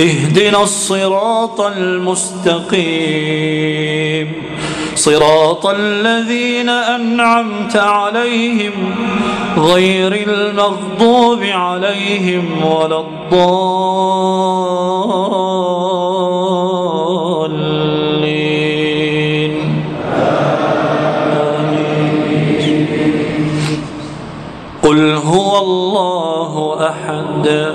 اهدنا الصراط المستقيم. صراط الذين أنعمت عليهم غير المغضوب عليهم ولا الضالين. قل هو الله أحد.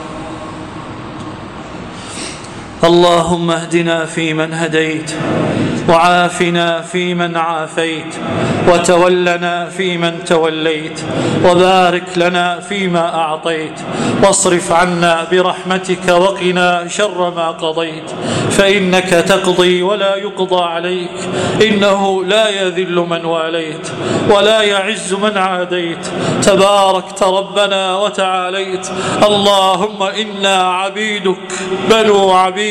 اللهم اهدنا فيمن هديت وعافنا فيمن عافيت وتولنا فيمن توليت وبارك لنا فيما أعطيت واصرف عنا برحمتك وقنا شر ما قضيت فإنك تقضي ولا يقضى عليك إنه لا يذل من واليت ولا يعز من عاديت تباركت ربنا وتعاليت اللهم إنا عبيدك بنو عبيدك.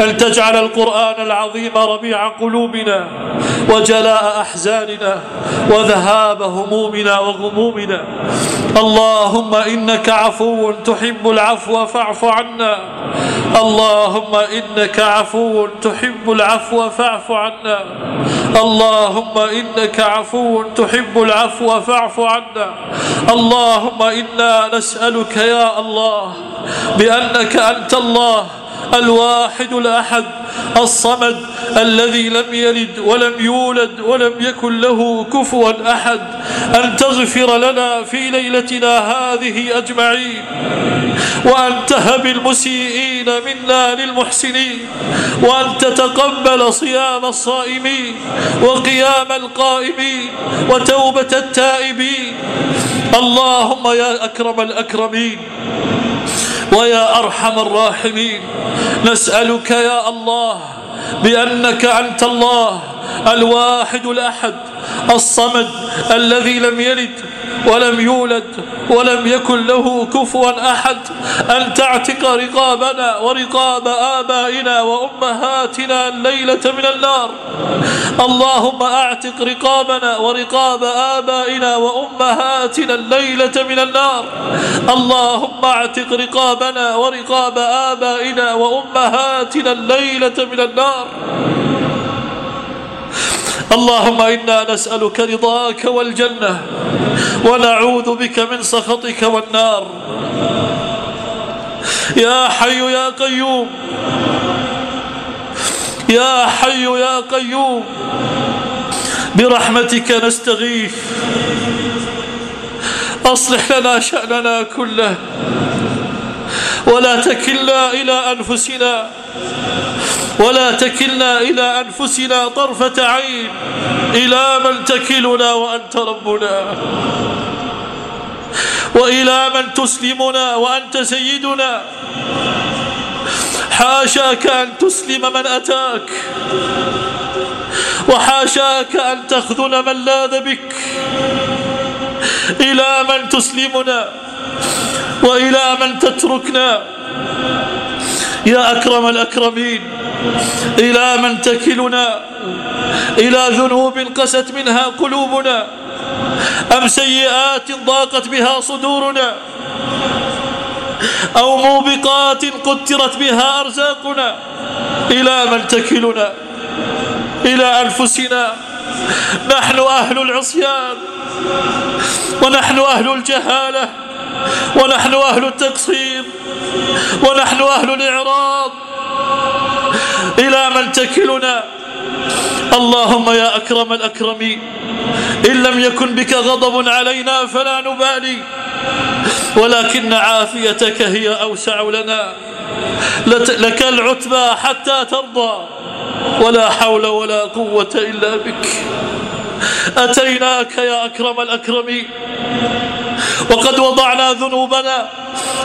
أن تجعل القرآن العظيم ربيع قلوبنا وجلاء أحزاننا وذهاب همومنا وغمومنا. اللهم إنك عفو تحب العفو فاعف عنا. اللهم إنك عفو تحب العفو فاعف عنا. اللهم إنك عفو تحب العفو فاعف عنا. اللهم إنا نسألك يا الله بأنك أنت الله الواحد الأحد الصمد الذي لم يلد ولم يولد ولم يكن له كفوا أحد. أن تغفر لنا في ليلتنا هذه أجمعين وأن تهب المسيئين منا للمحسنين وأن تتقبل صيام الصائمين وقيام القائمين وتوبة التائبين. اللهم يا أكرم الأكرمين ويا أرحم الراحمين نسألك يا الله بأنك أنت الله الواحد الأحد الصمد الذي لم يلد ولم يولد ولم يكن له كفوا أحد أن تعتق رقابنا ورقاب آبائنا وأمهاتنا الليلة من النار. اللهم أعتق رقابنا ورقاب آبائنا وأمهاتنا الليلة من النار. اللهم أعتق رقابنا ورقاب آبائنا وأمهاتنا الليلة من النار. اللهم إنا نسألك رضاك والجنة ونعوذ بك من سخطك والنار. يا حي يا قيوم يا حي يا قيوم برحمتك نستغيث. أصلح لنا شأننا كله ولا تكلنا إلى أنفسنا. ولا تكلنا إلى أنفسنا طرفة عين. إلى من تكلنا وأنت ربنا. وإلى من تسلمنا وأنت سيدنا. حاشاك أن تسلم من أتاك. وحاشاك أن تخذل من لاذ بك. إلى من تسلمنا. وإلى من تتركنا. يا أكرم الأكرمين. إلى من تكلنا إلى ذنوب قست منها قلوبنا أم سيئات ضاقت بها صدورنا أو موبقات قترت بها أرزاقنا إلى من تكلنا إلى أنفسنا نحن أهل العصيان ونحن أهل الجهالة ونحن أهل التقصير ونحن أهل الإعراض. إلى من تكلنا. اللهم يا أكرم الأكرمين إن لم يكن بك غضب علينا فلا نبالي. ولكن عافيتك هي أوسع لنا. لك العتبى حتى ترضى. ولا حول ولا قوة إلا بك. أتيناك يا أكرم الأكرمين وقد وضعنا ذنوبنا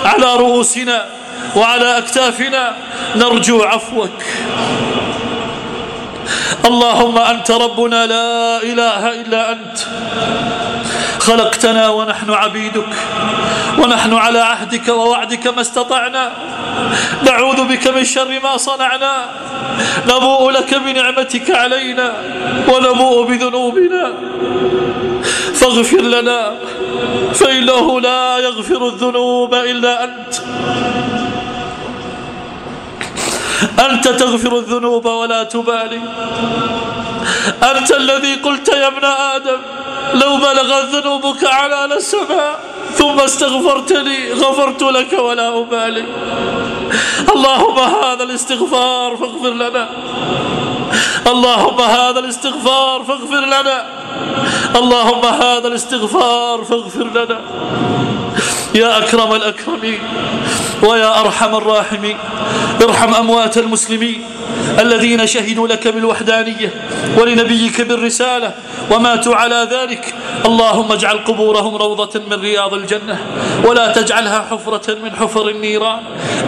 على رؤوسنا. وعلى أكتافنا نرجو عفوك. اللهم أنت ربنا لا إله إلا أنت. خلقتنا ونحن عبيدك. ونحن على عهدك ووعدك ما استطعنا. نعوذ بك من شر ما صنعنا. نبوء لك بنعمتك علينا. ونبوء بذنوبنا. فاغفر لنا. فإنه لا يغفر الذنوب إلا أنت. أنت تغفر الذنوب ولا تبالي. أنت الذي قلت يا ابن آدم لو بلغت ذنوبك على السماء ثم استغفرتني غفرت لك ولا أبالي. اللهم هذا الاستغفار فاغفر لنا. اللهم هذا الاستغفار فاغفر لنا. اللهم هذا الاستغفار فاغفر لنا. يا أكرم الأكرمين ويا أرحم الراحمين ارحم أموات المسلمين الذين شهدوا لك بالوحدانية ولنبيك بالرسالة وماتوا على ذلك. اللهم اجعل قبورهم روضة من رياض الجنة ولا تجعلها حفرة من حفر النيران.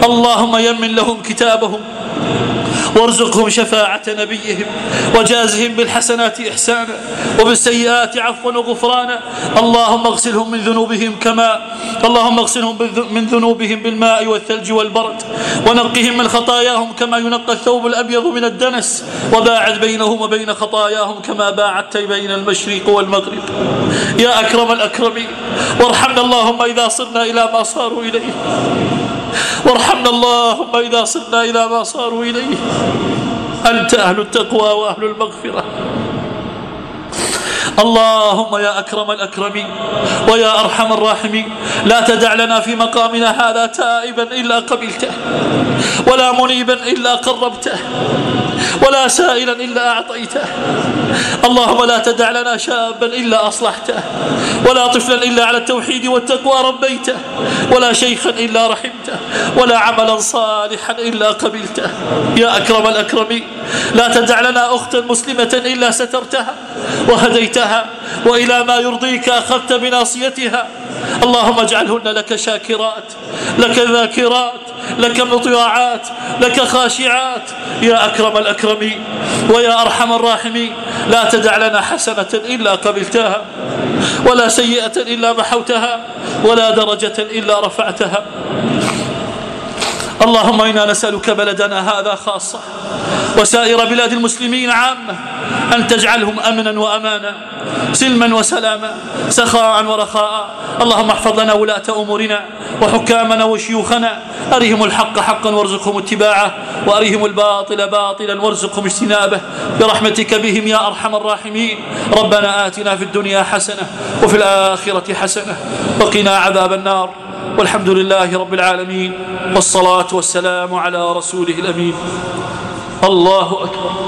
اللهم يمن لهم كتابهم وارزقهم شفاعة نبيهم وجازهم بالحسنات إحسانا وبالسيئات عفوا وغفرانا. اللهم اغسلهم من ذنوبهم كما اللهم اغسلهم من ذنوبهم بالماء والثلج والبرد. ونقهم من خطاياهم كما ينقى الثوب الأبيض من الدنس. وباعد بينهم وبين خطاياهم كما باعدت بين المشرق والمغرب. يا أكرم الأكرمين وارحمنا اللهم إذا صرنا إلى ما صاروا إليه. وارحمنا اللهم إذا صرنا إلى ما صاروا إليه. أنت أهل التقوى وأهل المغفرة. اللهم يا أكرم الأكرمين ويا أرحم الراحمين. لا تدع لنا في مقامنا هذا تائبا إلا قبلته ولا منيبا إلا قربته ولا سائلا إلا أعطيته. اللهم لا تدع لنا شابا إلا أصلحته ولا طفلا إلا على التوحيد والتقوى ربيته ولا شيخا إلا رحمته ولا عملا صالحا إلا قبلته. يا أكرم الأكرمين لا تدع لنا أختا مسلمة إلا سترتها. وهديتها وإلى ما يرضيك أخذت بناصيتها. اللهم اجعلهن لك شاكرات لك ذاكرات لك مطيعات لك خاشعات. يا أكرم الأكرمين ويا أرحم الراحمين لا تدع لنا حسنة إلا قبلتها ولا سيئة إلا محوتها ولا درجة إلا رفعتها. اللهم إنا نسألك بلدنا هذا خاصة وسائر بلاد المسلمين عامة أن تجعلهم أمنا وأمانا سلما وسلاما سخاء ورخاء. اللهم احفظ لنا ولاة أمورنا وحكامنا وشيوخنا. أرهم الحق حقا وارزقهم اتباعه وأرهم الباطل باطلا وارزقهم اجتنابه. برحمتك بهم يا أرحم الراحمين. ربنا آتنا في الدنيا حسنة وفي الآخرة حسنة. وقنا عذاب النار. والحمد لله رب العالمين والصلاة والسلام على رسوله الأمين. الله أكبر.